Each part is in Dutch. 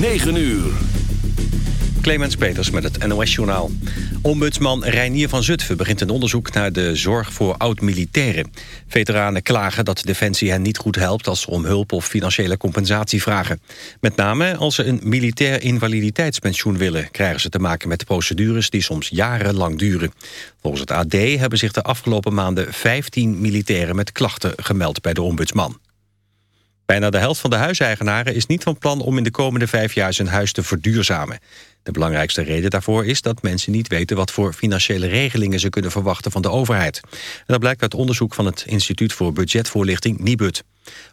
9 uur. Clemens Peters met het NOS-journaal. Ombudsman Reinier van Zutphen begint een onderzoek naar de zorg voor oud-militairen. Veteranen klagen dat Defensie hen niet goed helpt als ze om hulp of financiële compensatie vragen. Met name als ze een militair invaliditeitspensioen willen... krijgen ze te maken met procedures die soms jarenlang duren. Volgens het AD hebben zich de afgelopen maanden 15 militairen met klachten gemeld bij de ombudsman. Bijna de helft van de huiseigenaren is niet van plan om in de komende vijf jaar zijn huis te verduurzamen. De belangrijkste reden daarvoor is dat mensen niet weten wat voor financiële regelingen ze kunnen verwachten van de overheid. En dat blijkt uit onderzoek van het Instituut voor Budgetvoorlichting Nibud.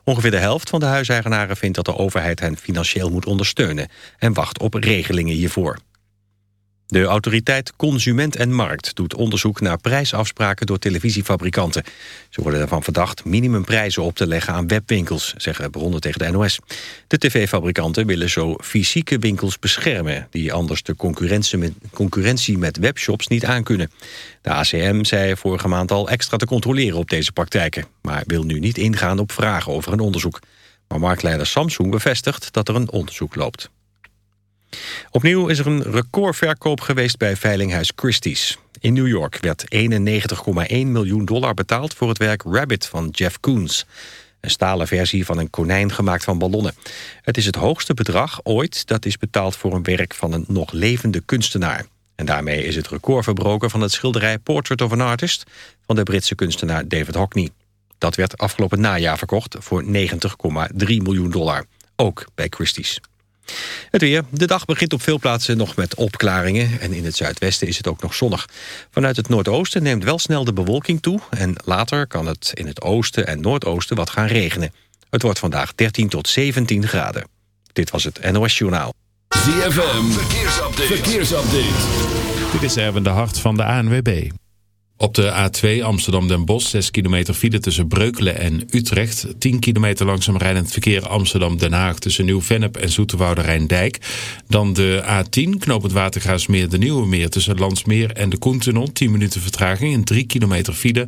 Ongeveer de helft van de huiseigenaren vindt dat de overheid hen financieel moet ondersteunen en wacht op regelingen hiervoor. De autoriteit Consument en Markt doet onderzoek naar prijsafspraken door televisiefabrikanten. Ze worden ervan verdacht minimumprijzen op te leggen aan webwinkels, zeggen bronnen tegen de NOS. De tv-fabrikanten willen zo fysieke winkels beschermen, die anders de concurrentie met, webshops niet aankunnen. De ACM zei vorige maand al extra te controleren op deze praktijken, maar wil nu niet ingaan op vragen over een onderzoek. Maar marktleider Samsung bevestigt dat er een onderzoek loopt. Opnieuw is er een recordverkoop geweest bij Veilinghuis Christie's. In New York werd 91,1 miljoen dollar betaald voor het werk Rabbit van Jeff Koons. Een stalen versie van een konijn gemaakt van ballonnen. Het is het hoogste bedrag ooit dat is betaald voor een werk van een nog levende kunstenaar. En daarmee is het record verbroken van het schilderij Portrait of an Artist... van de Britse kunstenaar David Hockney. Dat werd afgelopen najaar verkocht voor 90,3 miljoen dollar. Ook bij Christie's. Het weer. De dag begint op veel plaatsen nog met opklaringen... en in het zuidwesten is het ook nog zonnig. Vanuit het noordoosten neemt wel snel de bewolking toe... en later kan het in het oosten en noordoosten wat gaan regenen. Het wordt vandaag 13 tot 17 graden. Dit was het NOS Journaal. ZFM. Verkeersupdate. Verkeersupdate. Dit is Erwin de Hart van de ANWB. Op de A2 Amsterdam-Den Bosch 6 kilometer file tussen Breukelen en Utrecht. 10 kilometer langzaam rijdend verkeer Amsterdam-Den Haag tussen Nieuw-Vennep en Zoeterwoude Rijndijk. Dan de A10 knooppunt Watergraafsmeer de Nieuwe Meer tussen Landsmeer en de Koentunnel. 10 minuten vertraging en 3 kilometer file.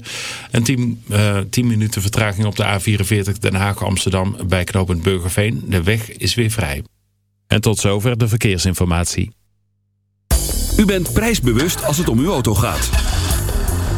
En 10, uh, 10 minuten vertraging op de A44 Den Haag-Amsterdam bij knooppunt Burgerveen. De weg is weer vrij. En tot zover de verkeersinformatie. U bent prijsbewust als het om uw auto gaat.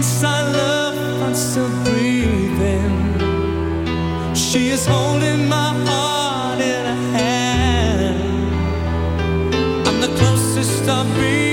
thinks love, I'm still breathing. She is holding my heart in her hand. I'm the closest I've been.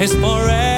is forever.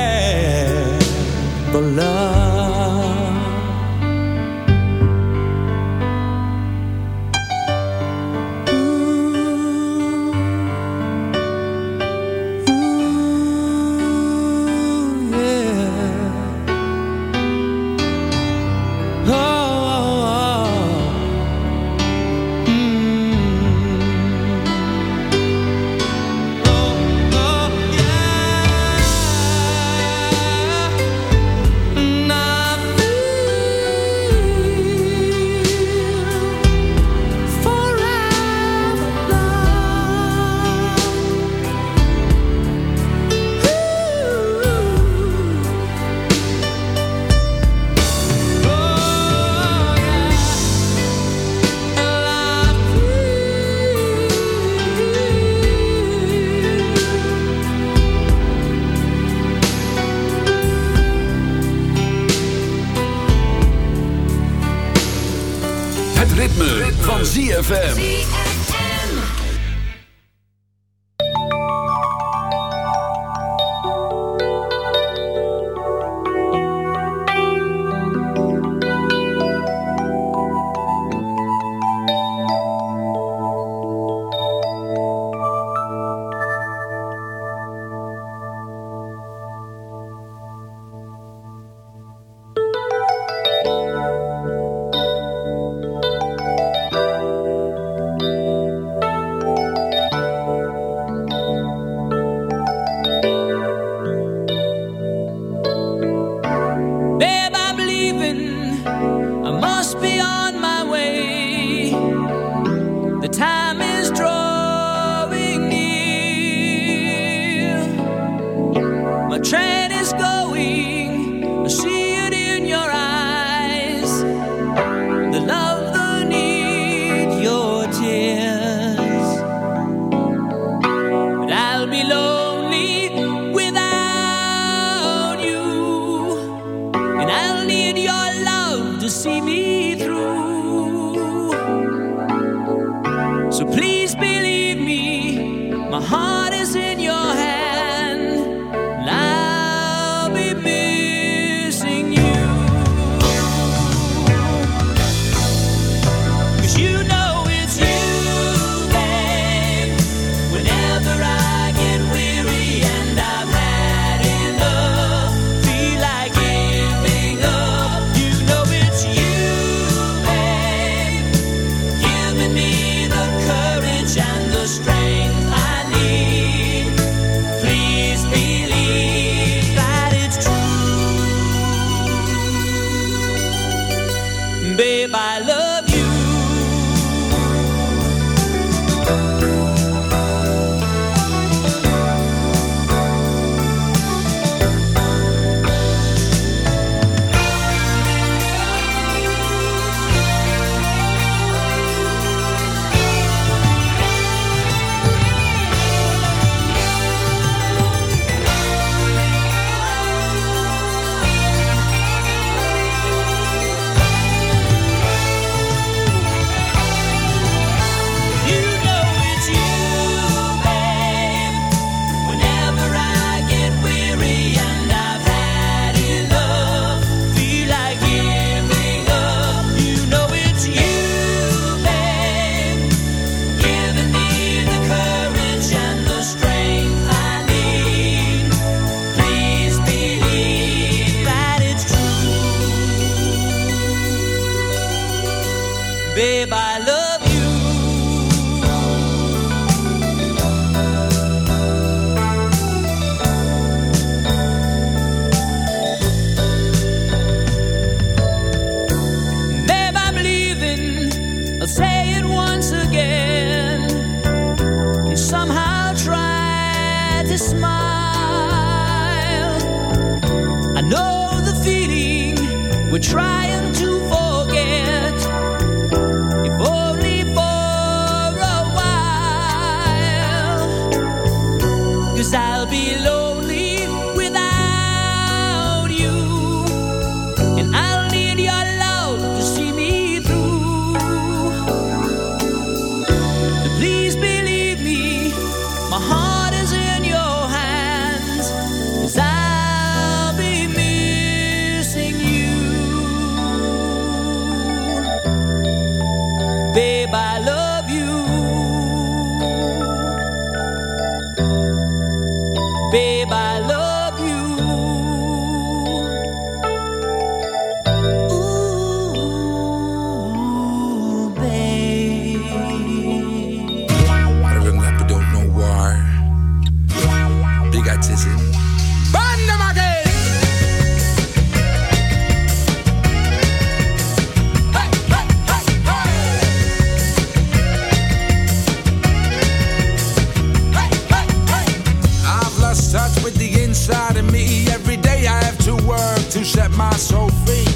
Set my soul free.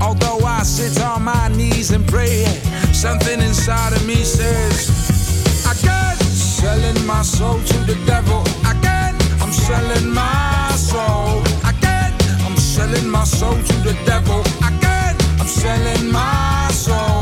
Although I sit on my knees and pray, something inside of me says, Again, selling my soul to the devil. Again, I'm selling my soul. Again, I'm selling my soul to the devil. Again, I'm selling my soul.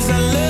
Cause I love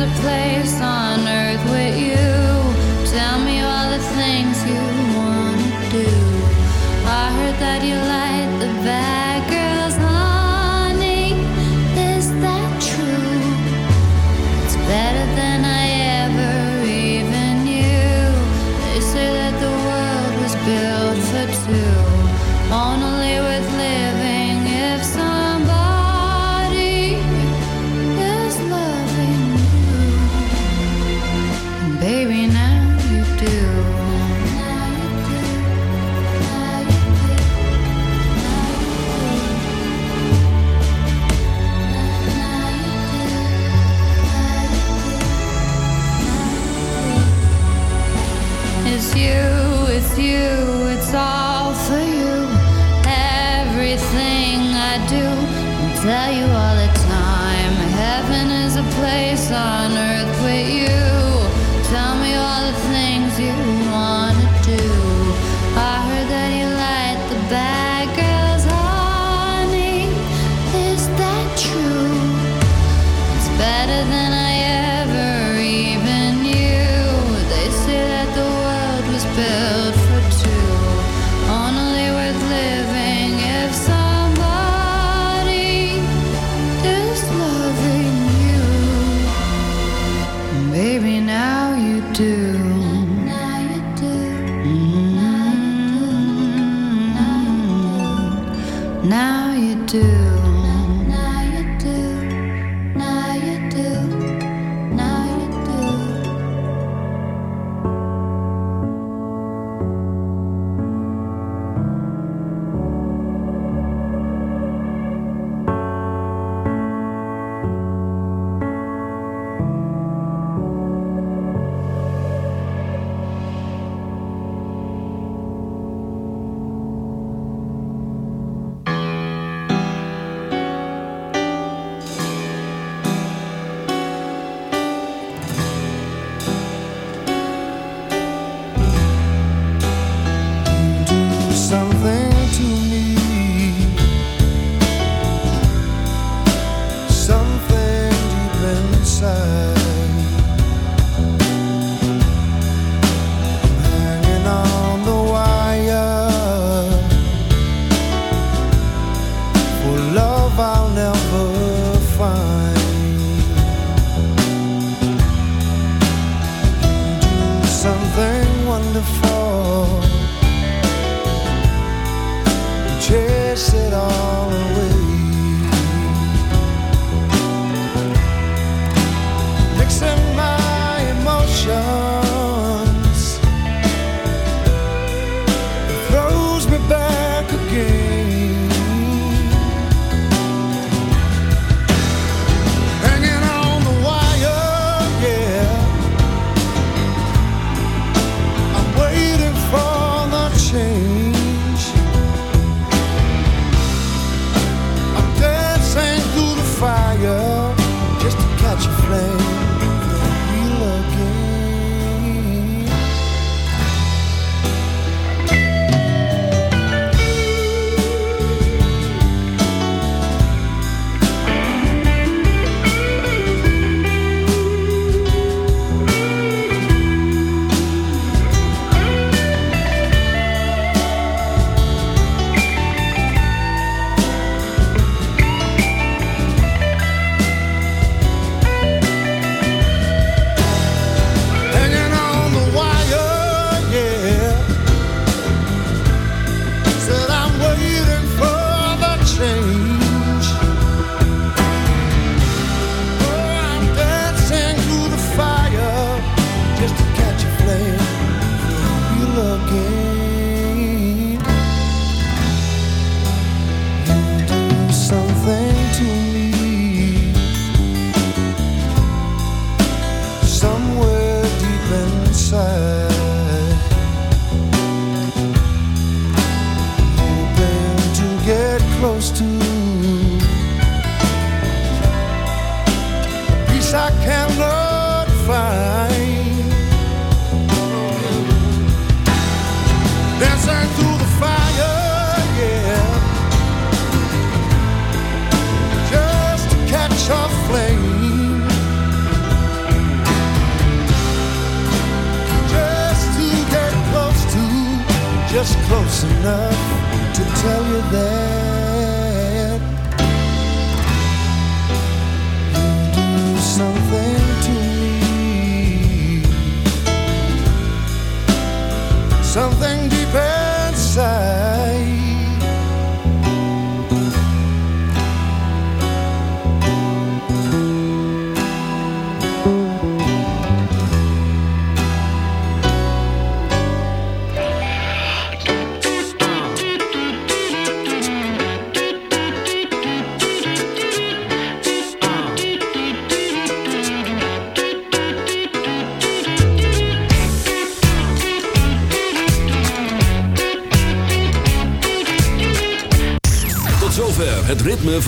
a place on